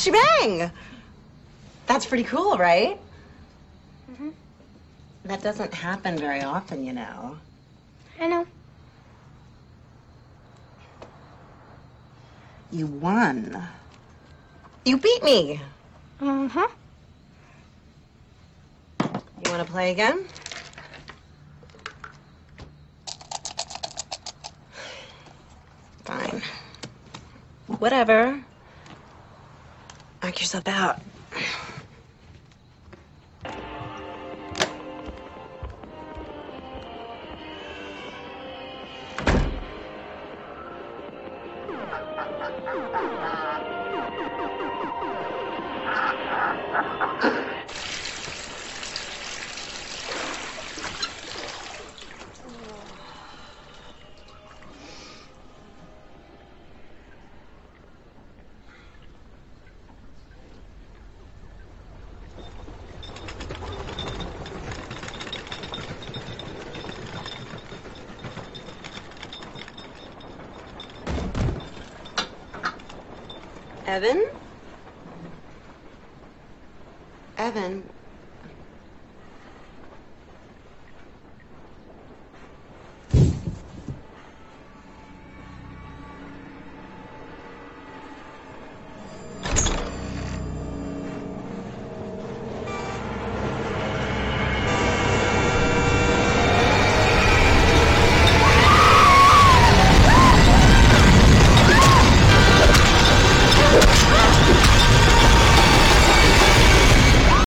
shebang. That's pretty cool, right? Mhm. That doesn't happen very often, you know. I know. You won. You beat me. Uh huh. You want to play again? Fine. Whatever. Knock yourself out. Evan? Evan,